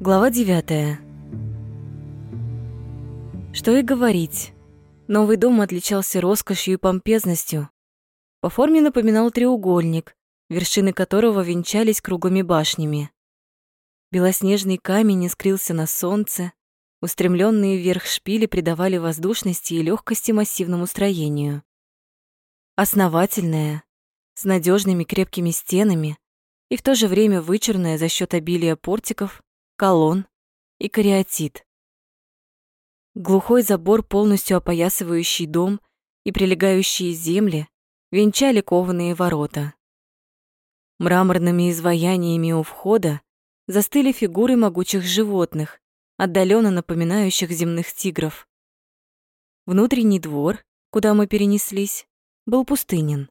Глава 9. Что и говорить. Новый дом отличался роскошью и помпезностью. По форме напоминал треугольник, вершины которого венчались круглыми башнями. Белоснежный камень искрился на солнце, устремленные вверх шпили придавали воздушности и легкости массивному строению. Основательное, с надежными крепкими стенами и в то же время вычурное за счет обилия портиков, колонн и кариатид. Глухой забор, полностью опоясывающий дом и прилегающие земли, венчали кованые ворота. Мраморными изваяниями у входа застыли фигуры могучих животных, отдаленно напоминающих земных тигров. Внутренний двор, куда мы перенеслись, был пустынен.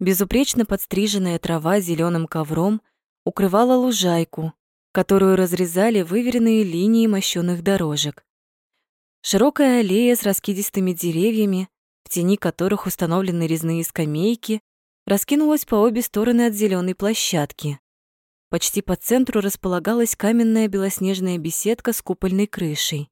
Безупречно подстриженная трава зеленым ковром укрывала лужайку, которую разрезали выверенные линии мощёных дорожек. Широкая аллея с раскидистыми деревьями, в тени которых установлены резные скамейки, раскинулась по обе стороны от зеленой площадки. Почти по центру располагалась каменная белоснежная беседка с купольной крышей.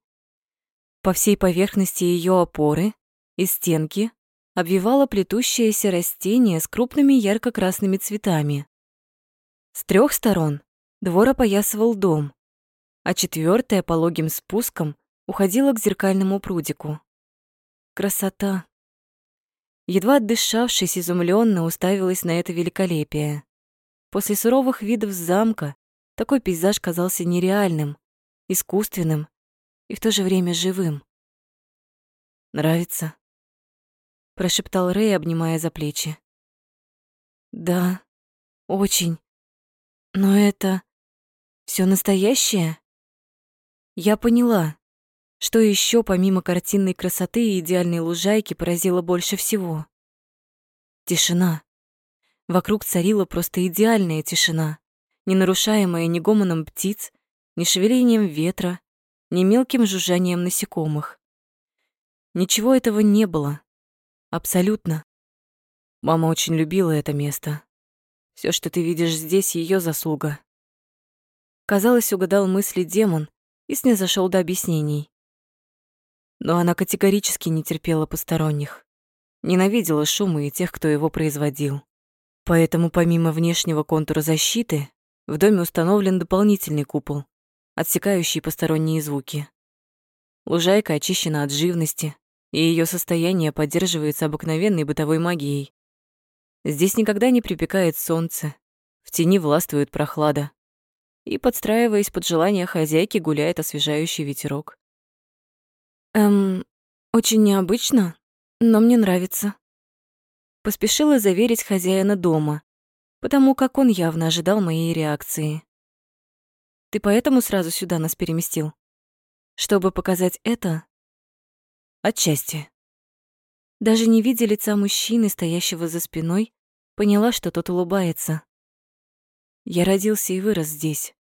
По всей поверхности ее опоры и стенки обвивало плетущееся растение с крупными ярко-красными цветами. С трех сторон двор опоясывал дом, а четвертая пологим спуском уходила к зеркальному прудику. Красота! Едва отдышавшись, изумленно уставилась на это великолепие. После суровых видов замка такой пейзаж казался нереальным, искусственным и в то же время живым. «Нравится?» — прошептал Рэй, обнимая за плечи. «Да, очень. Но это все настоящее?» Я поняла, что еще помимо картинной красоты и идеальной лужайки поразило больше всего. Тишина. Вокруг царила просто идеальная тишина, не нарушаемая ни гомоном птиц, ни шевелением ветра, ни мелким жужжанием насекомых. Ничего этого не было. Абсолютно. Мама очень любила это место. Все, что ты видишь здесь, ее заслуга. Казалось, угадал мысли демон и снизошел до объяснений. Но она категорически не терпела посторонних. Ненавидела шумы и тех, кто его производил. Поэтому помимо внешнего контура защиты, в доме установлен дополнительный купол, отсекающий посторонние звуки. Лужайка очищена от живности, и ее состояние поддерживается обыкновенной бытовой магией. Здесь никогда не припекает солнце, в тени властвует прохлада, и, подстраиваясь под желание хозяйки, гуляет освежающий ветерок. Эм, очень необычно, но мне нравится поспешила заверить хозяина дома, потому как он явно ожидал моей реакции. «Ты поэтому сразу сюда нас переместил? Чтобы показать это?» «Отчасти». Даже не видя лица мужчины, стоящего за спиной, поняла, что тот улыбается. Я родился и вырос здесь.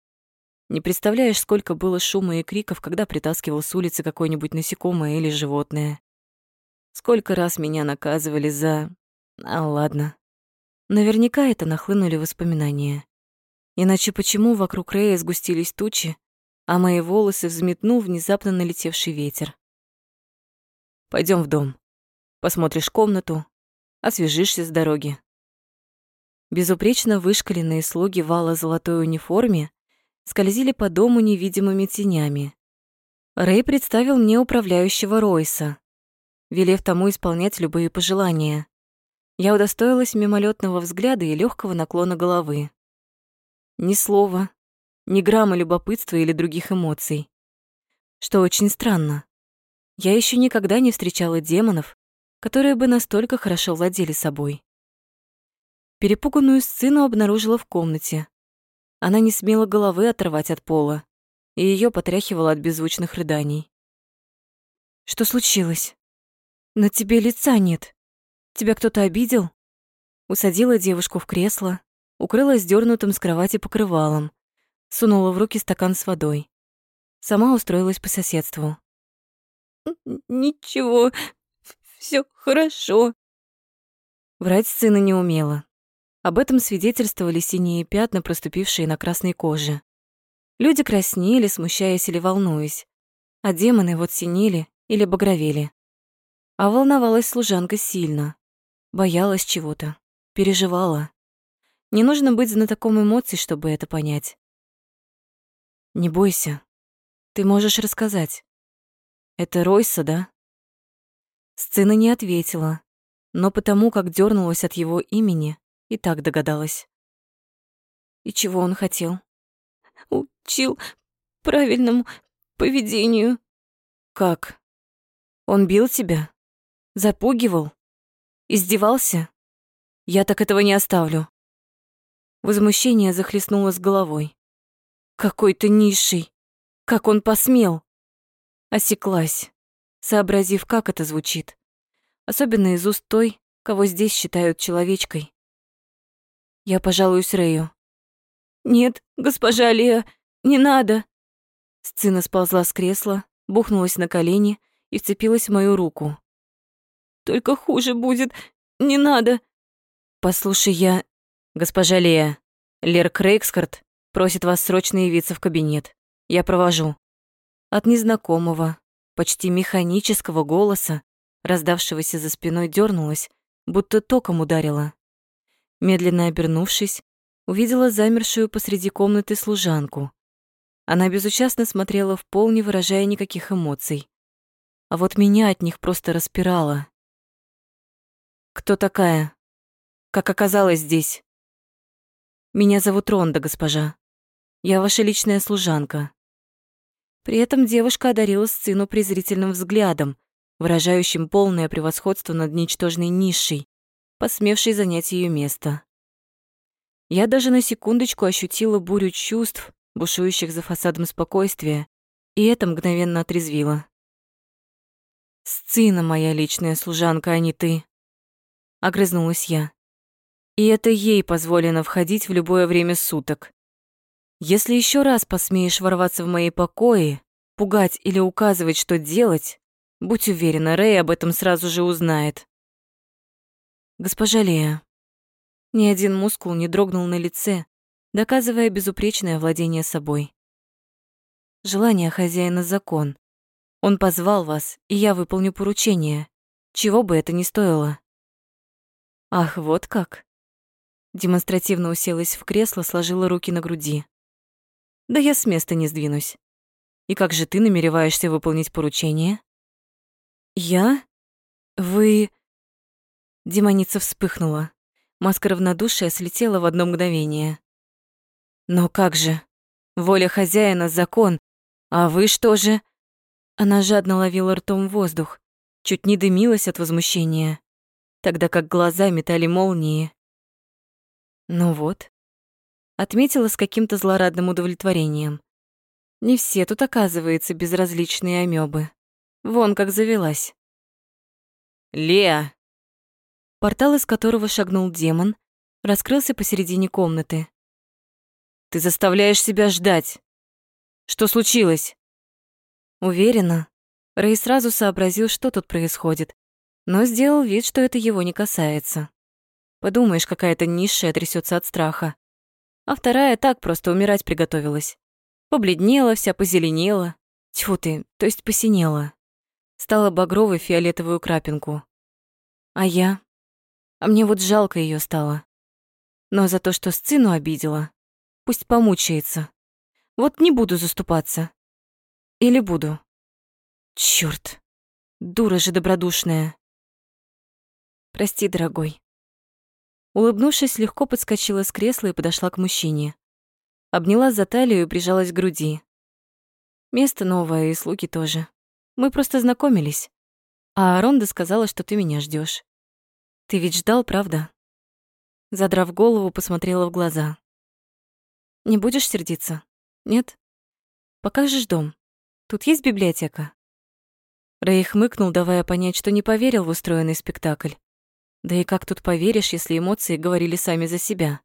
Не представляешь, сколько было шума и криков, когда притаскивал с улицы какое-нибудь насекомое или животное. Сколько раз меня наказывали за а ладно. Наверняка это нахлынули воспоминания. Иначе почему вокруг Рэя сгустились тучи, а мои волосы взметнул внезапно налетевший ветер? Пойдем в дом. Посмотришь комнату, освежишься с дороги. Безупречно вышкаленные слуги вала золотой униформе скользили по дому невидимыми тенями. Рэй представил мне управляющего Ройса, велев тому исполнять любые пожелания. Я удостоилась мимолетного взгляда и легкого наклона головы. Ни слова, ни грамма любопытства или других эмоций. Что очень странно. Я еще никогда не встречала демонов, которые бы настолько хорошо владели собой. Перепуганную сцену обнаружила в комнате. Она не смела головы оторвать от пола, и ее потряхивало от беззвучных рыданий. «Что случилось? На тебе лица нет», Тебя кто-то обидел?» Усадила девушку в кресло, укрыла сдернутым с кровати покрывалом, сунула в руки стакан с водой. Сама устроилась по соседству. «Ничего, все хорошо». Врать сына не умела. Об этом свидетельствовали синие пятна, проступившие на красной коже. Люди краснели, смущаясь или волнуясь, а демоны вот синели или багровели. А волновалась служанка сильно, боялась чего-то, переживала. Не нужно быть знатоком эмоций, чтобы это понять. Не бойся, ты можешь рассказать. Это Ройса, да? Сцена не ответила, но потому как дернулась от его имени, и так догадалась. И чего он хотел? Учил правильному поведению. Как? Он бил тебя? Запугивал? Издевался? Я так этого не оставлю. Возмущение захлестнуло с головой. Какой ты низший! Как он посмел! Осеклась, сообразив, как это звучит. Особенно из уст той, кого здесь считают человечкой. Я пожалуюсь Рэю. «Нет, госпожа Лея, не надо!» Сцена сползла с кресла, бухнулась на колени и вцепилась в мою руку. «Только хуже будет, не надо!» «Послушай, я...» «Госпожа Лея, Лер Крейгскарт просит вас срочно явиться в кабинет. Я провожу». От незнакомого, почти механического голоса, раздавшегося за спиной, дернулась, будто током ударила. Медленно обернувшись, увидела замершую посреди комнаты служанку. Она безучастно смотрела в пол, не выражая никаких эмоций. А вот меня от них просто распирало. «Кто такая? Как оказалась здесь?» «Меня зовут Ронда, госпожа. Я ваша личная служанка». При этом девушка одарила сцену презрительным взглядом, выражающим полное превосходство над ничтожной низшей, посмевшей занять ее место. Я даже на секундочку ощутила бурю чувств, бушующих за фасадом спокойствия, и это мгновенно отрезвило. «Сцена моя личная служанка, а не ты», — огрызнулась я. «И это ей позволено входить в любое время суток. Если еще раз посмеешь ворваться в мои покои, пугать или указывать, что делать, будь уверена, Рэй об этом сразу же узнает». «Госпожа Лея, ни один мускул не дрогнул на лице, доказывая безупречное владение собой. Желание хозяина — закон. Он позвал вас, и я выполню поручение, чего бы это ни стоило. Ах, вот как. Демонстративно уселась в кресло, сложила руки на груди. Да я с места не сдвинусь. И как же ты намереваешься выполнить поручение? Я? Вы... Демоница вспыхнула. Маска равнодушия слетела в одно мгновение. «Но как же? Воля хозяина — закон. А вы что же?» Она жадно ловила ртом воздух, чуть не дымилась от возмущения, тогда как глаза метали молнии. «Ну вот», — отметила с каким-то злорадным удовлетворением. «Не все тут, оказывается, безразличные амебы. Вон как завелась». «Леа!» Портал, из которого шагнул демон, раскрылся посередине комнаты. «Ты заставляешь себя ждать. Что случилось?» Уверена. Рэй сразу сообразил, что тут происходит, но сделал вид, что это его не касается. Подумаешь, какая-то низшая трясется от страха. А вторая так просто умирать приготовилась. Побледнела, вся позеленела. Тьфу ты, то есть посинела. Стала багровой фиолетовую крапинку. А я? А мне вот жалко ее стало. Но за то, что сцену обидела, пусть помучается. Вот не буду заступаться. Или буду? Чёрт, дура же добродушная. Прости, дорогой. Улыбнувшись, легко подскочила с кресла и подошла к мужчине. Обняла за талию и прижалась к груди. Место новое, и слуги тоже. Мы просто знакомились. А Аронда сказала, что ты меня ждешь. Ты ведь ждал, правда? Задрав голову, посмотрела в глаза. Не будешь сердиться? Нет? Покажешь дом? Тут есть библиотека? Рэй хмыкнул, давая понять, что не поверил в устроенный спектакль. Да и как тут поверишь, если эмоции говорили сами за себя?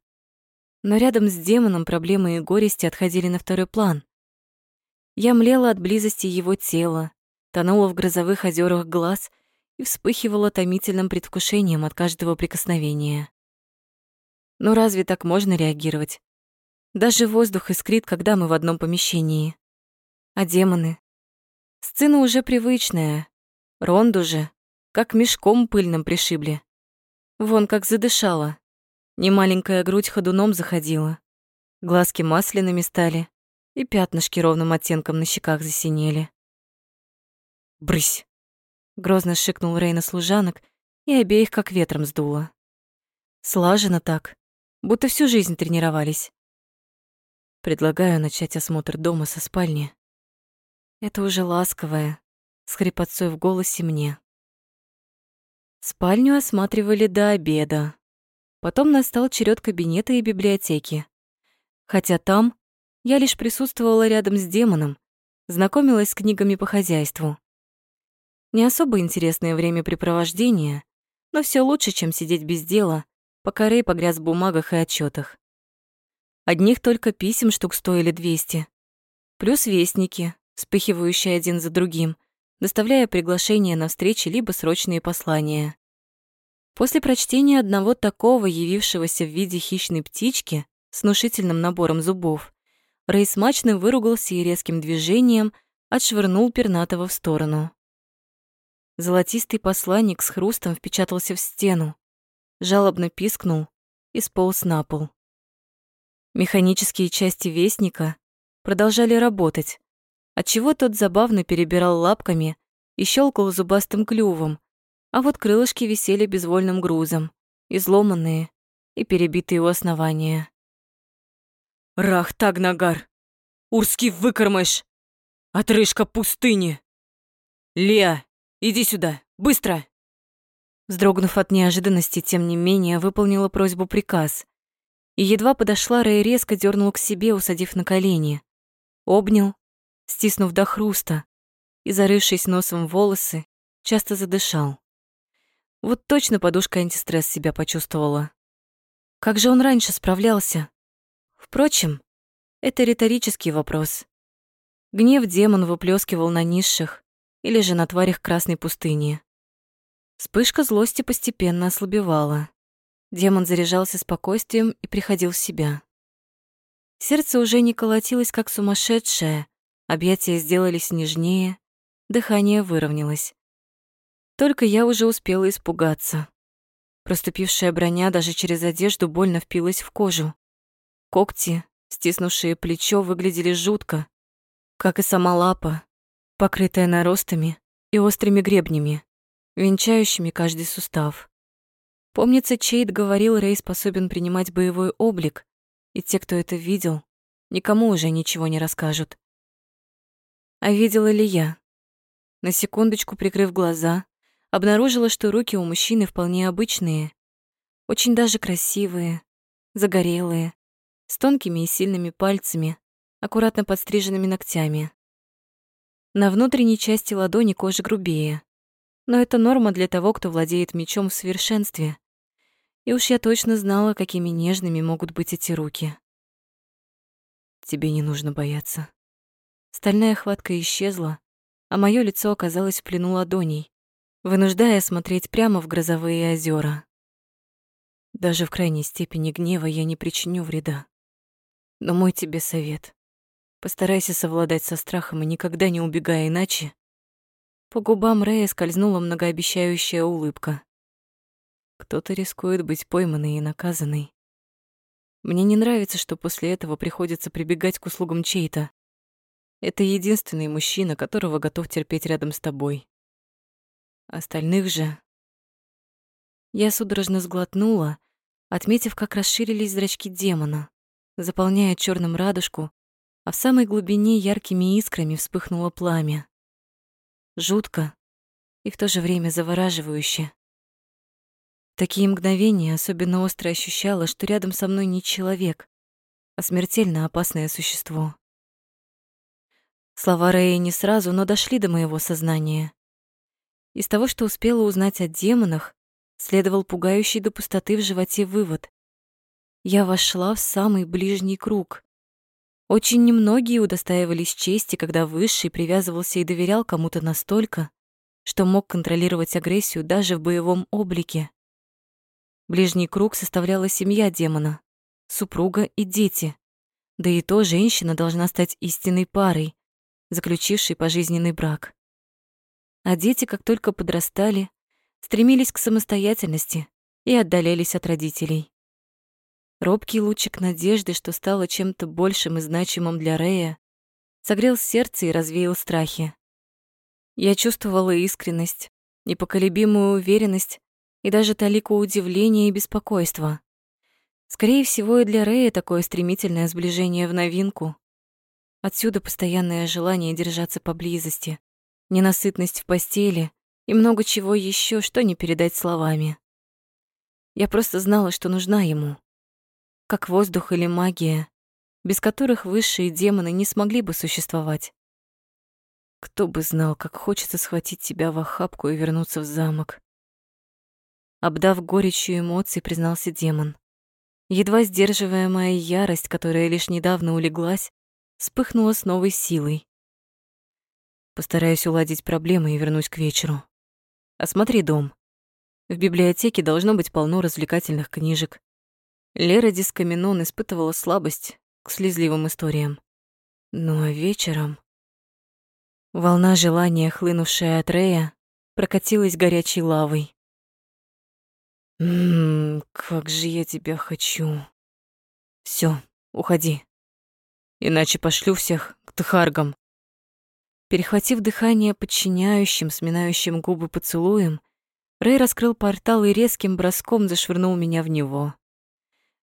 Но рядом с демоном проблемы и горести отходили на второй план. Я млела от близости его тела, тонула в грозовых озерах глаз и вспыхивала томительным предвкушением от каждого прикосновения. Но разве так можно реагировать? Даже воздух искрит, когда мы в одном помещении. А демоны? Сцена уже привычная. Ронду же, как мешком пыльным пришибли. Вон как задышала. Немаленькая грудь ходуном заходила. Глазки масляными стали, и пятнышки ровным оттенком на щеках засинели. «Брысь!» — грозно шикнул Рей на служанок, и обеих как ветром сдуло. Слаженно так, будто всю жизнь тренировались. Предлагаю начать осмотр дома со спальни. Это уже ласковое, с хрипотцой в голосе мне. Спальню осматривали до обеда. Потом настал черед кабинета и библиотеки. Хотя там я лишь присутствовала рядом с демоном, знакомилась с книгами по хозяйству. Не особо интересное времяпрепровождение, но все лучше, чем сидеть без дела, пока Рэй погряз в бумагах и отчетах. Одних только писем штук стоили 200. Плюс вестники, вспыхивающие один за другим, доставляя приглашения на встречи либо срочные послания. После прочтения одного такого, явившегося в виде хищной птички с внушительным набором зубов, Рэй смачно выругался и резким движением отшвырнул пернатого в сторону. Золотистый посланник с хрустом впечатался в стену, жалобно пискнул и сполз на пол. Механические части вестника продолжали работать, отчего тот забавно перебирал лапками и щелкал зубастым клювом, а вот крылышки висели безвольным грузом, изломанные и перебитые у основания. «Рах Тагнагар! Урский выкормыш! Отрыжка пустыни! Леа, иди сюда, быстро!» Вздрогнув от неожиданности, тем не менее, выполнила просьбу приказ. И едва подошла, Рэй резко дернул к себе, усадив на колени. Обнял, стиснув до хруста, и, зарывшись носом в волосы, часто задышал. Вот точно подушка антистресс себя почувствовала. Как же он раньше справлялся? Впрочем, это риторический вопрос. Гнев демон выплескивал на низших или же на тварях Красной пустыни. Вспышка злости постепенно ослабевала. Демон заряжался спокойствием и приходил в себя. Сердце уже не колотилось, как сумасшедшее, объятия сделались нежнее, дыхание выровнялось. Только я уже успела испугаться. Проступившая броня даже через одежду больно впилась в кожу. Когти, стиснувшие плечо, выглядели жутко, как и сама лапа, покрытая наростами и острыми гребнями венчающими каждый сустав. Помнится, Чейд говорил, Рэй способен принимать боевой облик, и те, кто это видел, никому уже ничего не расскажут. А видела ли я? На секундочку прикрыв глаза, обнаружила, что руки у мужчины вполне обычные, очень даже красивые, загорелые, с тонкими и сильными пальцами, аккуратно подстриженными ногтями. На внутренней части ладони кожа грубее, но это норма для того, кто владеет мечом в совершенстве. И уж я точно знала, какими нежными могут быть эти руки. Тебе не нужно бояться. Стальная хватка исчезла, а мое лицо оказалось в плену ладоней, вынуждая смотреть прямо в грозовые озера. Даже в крайней степени гнева я не причиню вреда. Но мой тебе совет. Постарайся совладать со страхом и никогда не убегай иначе, по губам Рэя скользнула многообещающая улыбка. Кто-то рискует быть пойманной и наказанной. Мне не нравится, что после этого приходится прибегать к услугам чей-то. Это единственный мужчина, которого готов терпеть рядом с тобой. Остальных же... Я судорожно сглотнула, отметив, как расширились зрачки демона, заполняя черным радужку, а в самой глубине яркими искрами вспыхнуло пламя жутко и в то же время завораживающе. Такие мгновения особенно остро ощущала, что рядом со мной не человек, а смертельно опасное существо. Слова Рэя не сразу, но дошли до моего сознания. Из того, что успела узнать о демонах, следовал пугающий до пустоты в животе вывод. Я вошла в самый ближний круг, очень немногие удостаивались чести, когда Высший привязывался и доверял кому-то настолько, что мог контролировать агрессию даже в боевом облике. Ближний круг составляла семья демона, супруга и дети, Да и то женщина должна стать истинной парой, заключившей пожизненный брак. А дети, как только подрастали, стремились к самостоятельности и отдалялись от родителей. Робкий лучик надежды, что стало чем-то большим и значимым для Рея, согрел сердце и развеял страхи. Я чувствовала искренность, непоколебимую уверенность и даже талику удивления и беспокойства. Скорее всего, и для Рэя такое стремительное сближение в новинку. Отсюда постоянное желание держаться поблизости, ненасытность в постели и много чего еще, что не передать словами. Я просто знала, что нужна ему как воздух или магия, без которых высшие демоны не смогли бы существовать. Кто бы знал, как хочется схватить тебя в охапку и вернуться в замок. Обдав горечью эмоций, признался демон. Едва сдерживаемая ярость, которая лишь недавно улеглась, вспыхнула с новой силой. Постараюсь уладить проблемы и вернусь к вечеру. Осмотри дом. В библиотеке должно быть полно развлекательных книжек. Лера Дискаминон испытывала слабость к слезливым историям. Ну а вечером... Волна желания, хлынувшая от Рея, прокатилась горячей лавой. «Ммм, как же я тебя хочу!» Все, уходи. Иначе пошлю всех к тхаргам». Перехватив дыхание подчиняющим, сминающим губы поцелуем, Рэй раскрыл портал и резким броском зашвырнул меня в него.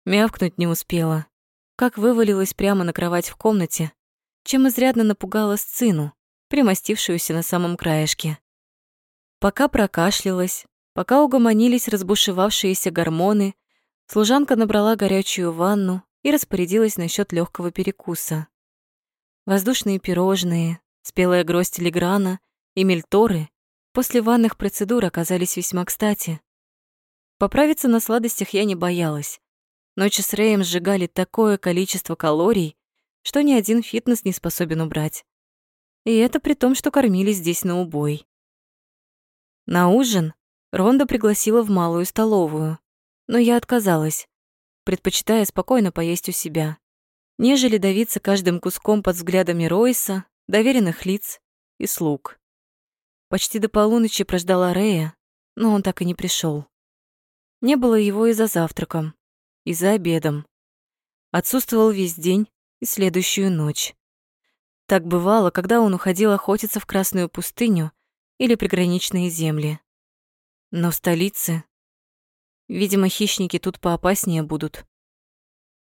Мявкнуть не успела, как вывалилась прямо на кровать в комнате, чем изрядно напугала сцену, примостившуюся на самом краешке. Пока прокашлялась, пока угомонились разбушевавшиеся гормоны, служанка набрала горячую ванну и распорядилась насчет легкого перекуса. Воздушные пирожные, спелая гроздь телеграна и мельторы после ванных процедур оказались весьма кстати. Поправиться на сладостях я не боялась. Ночи с Рэем сжигали такое количество калорий, что ни один фитнес не способен убрать. И это при том, что кормили здесь на убой. На ужин Ронда пригласила в малую столовую, но я отказалась, предпочитая спокойно поесть у себя, нежели давиться каждым куском под взглядами Ройса, доверенных лиц и слуг. Почти до полуночи прождала Рея, но он так и не пришел. Не было его и за завтраком и за обедом. Отсутствовал весь день и следующую ночь. Так бывало, когда он уходил охотиться в Красную пустыню или приграничные земли. Но в столице... Видимо, хищники тут поопаснее будут.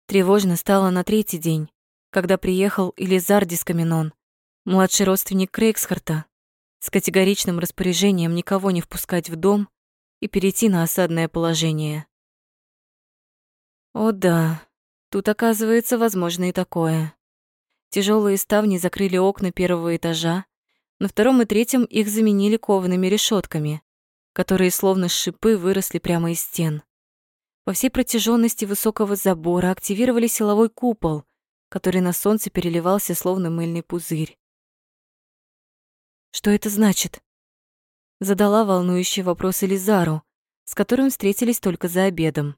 Тревожно стало на третий день, когда приехал Элизар Дискаминон, младший родственник Крейгсхарта, с категоричным распоряжением никого не впускать в дом и перейти на осадное положение. О да, тут оказывается возможно и такое. Тяжелые ставни закрыли окна первого этажа, на втором и третьем их заменили коваными решетками, которые словно шипы выросли прямо из стен. По всей протяженности высокого забора активировали силовой купол, который на солнце переливался словно мыльный пузырь. Что это значит? Задала волнующий вопрос Элизару, с которым встретились только за обедом.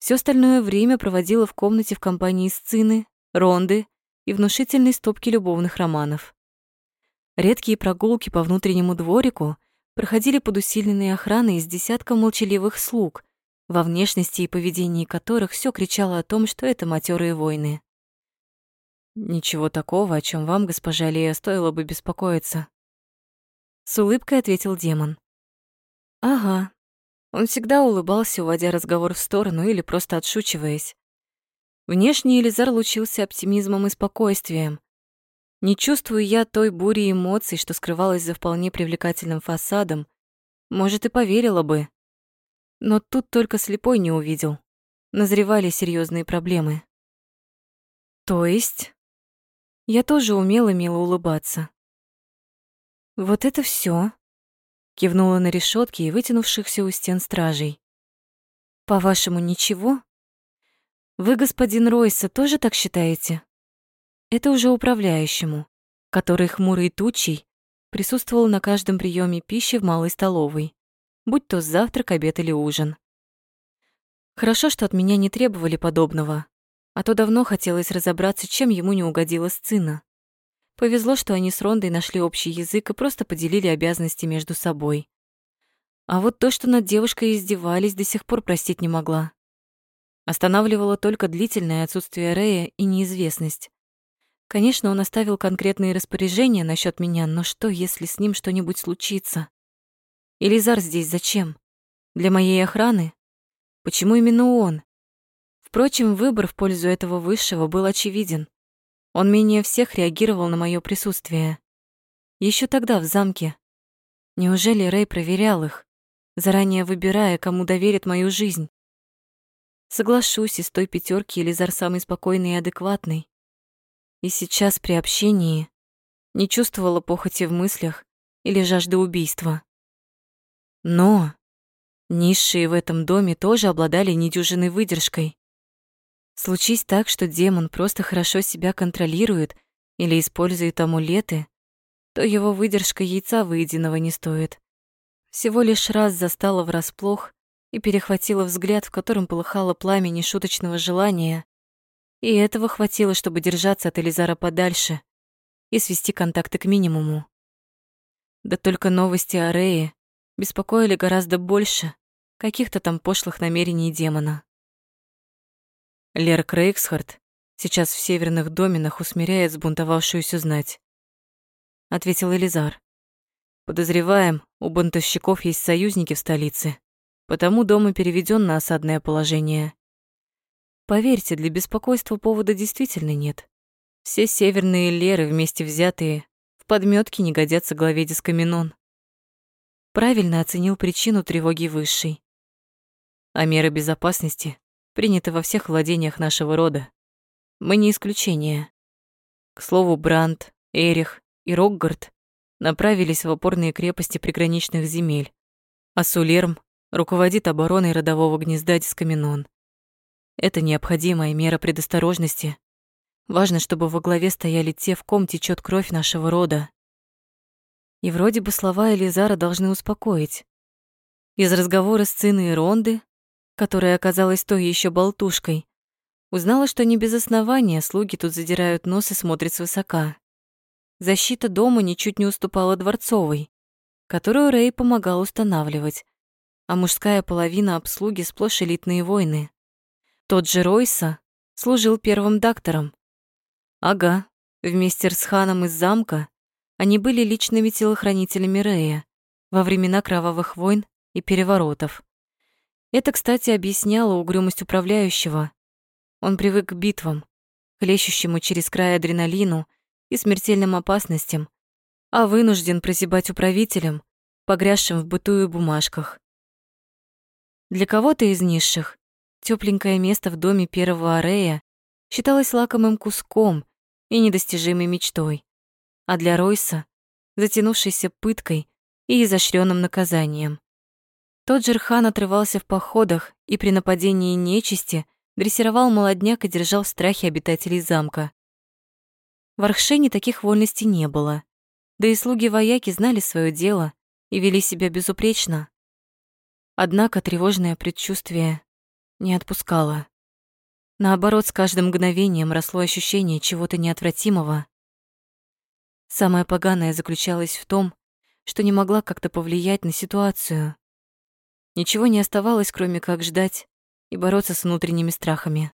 Все остальное время проводила в комнате в компании Сцины, Ронды и внушительной стопки любовных романов. Редкие прогулки по внутреннему дворику проходили под усиленной охраной из десятка молчаливых слуг, во внешности и поведении которых все кричало о том, что это матерые войны. «Ничего такого, о чем вам, госпожа Лея, стоило бы беспокоиться», — с улыбкой ответил демон. «Ага, он всегда улыбался, уводя разговор в сторону или просто отшучиваясь. Внешне Элизар лучился оптимизмом и спокойствием. Не чувствуя я той бури эмоций, что скрывалась за вполне привлекательным фасадом, может, и поверила бы. Но тут только слепой не увидел. Назревали серьезные проблемы. То есть? Я тоже умела мило улыбаться. Вот это все кивнула на решетки и вытянувшихся у стен стражей. По-вашему, ничего? Вы, господин Ройса, тоже так считаете? Это уже управляющему, который хмурый тучей присутствовал на каждом приеме пищи в малой столовой, будь то завтрак, обед или ужин. Хорошо, что от меня не требовали подобного. а то давно хотелось разобраться, чем ему не угодила сцена. Повезло, что они с Рондой нашли общий язык и просто поделили обязанности между собой. А вот то, что над девушкой издевались, до сих пор простить не могла. Останавливало только длительное отсутствие Рэя и неизвестность. Конечно, он оставил конкретные распоряжения насчет меня, но что, если с ним что-нибудь случится? Элизар здесь зачем? Для моей охраны? Почему именно он? Впрочем, выбор в пользу этого высшего был очевиден. Он менее всех реагировал на мое присутствие. Еще тогда в замке. Неужели Рэй проверял их, заранее выбирая, кому доверит мою жизнь? Соглашусь, из той пятерки Элизар самый спокойный и адекватный. И сейчас при общении не чувствовала похоти в мыслях или жажды убийства. Но низшие в этом доме тоже обладали недюжиной выдержкой. Случись так, что демон просто хорошо себя контролирует или использует амулеты, то его выдержка яйца выеденного не стоит. Всего лишь раз застала врасплох и перехватила взгляд, в котором полыхало пламя нешуточного желания, и этого хватило, чтобы держаться от Элизара подальше и свести контакты к минимуму. Да только новости о Рее беспокоили гораздо больше каких-то там пошлых намерений демона. Лер Крейгсхард сейчас в северных доменах усмиряет сбунтовавшуюся знать. Ответил Элизар. Подозреваем, у бунтовщиков есть союзники в столице, потому дом и переведен на осадное положение. Поверьте, для беспокойства повода действительно нет. Все северные леры вместе взятые в подметке не годятся главе Дискаминон. Правильно оценил причину тревоги высшей. А меры безопасности принято во всех владениях нашего рода. Мы не исключение. К слову, Бранд, Эрих и Рокгард направились в опорные крепости приграничных земель, а Сулерм руководит обороной родового гнезда Дискаминон. Это необходимая мера предосторожности. Важно, чтобы во главе стояли те, в ком течет кровь нашего рода. И вроде бы слова Элизара должны успокоить. Из разговора с Циной и Ронды которая оказалась той еще болтушкой, узнала, что не без основания слуги тут задирают нос и смотрят свысока. Защита дома ничуть не уступала дворцовой, которую Рэй помогал устанавливать, а мужская половина обслуги сплошь элитные воины. Тот же Ройса служил первым доктором. Ага, вместе с ханом из замка они были личными телохранителями Рэя во времена кровавых войн и переворотов. Это, кстати, объясняло угрюмость управляющего. Он привык к битвам, хлещущему через край адреналину и смертельным опасностям, а вынужден прозябать управителем, погрязшим в быту и бумажках. Для кого-то из низших тепленькое место в доме первого арея считалось лакомым куском и недостижимой мечтой, а для Ройса — затянувшейся пыткой и изощренным наказанием. Тот же Рхан отрывался в походах и при нападении нечисти дрессировал молодняк и держал в страхе обитателей замка. В Архшене таких вольностей не было, да и слуги-вояки знали свое дело и вели себя безупречно. Однако тревожное предчувствие не отпускало. Наоборот, с каждым мгновением росло ощущение чего-то неотвратимого. Самое поганое заключалось в том, что не могла как-то повлиять на ситуацию. Ничего не оставалось, кроме как ждать и бороться с внутренними страхами.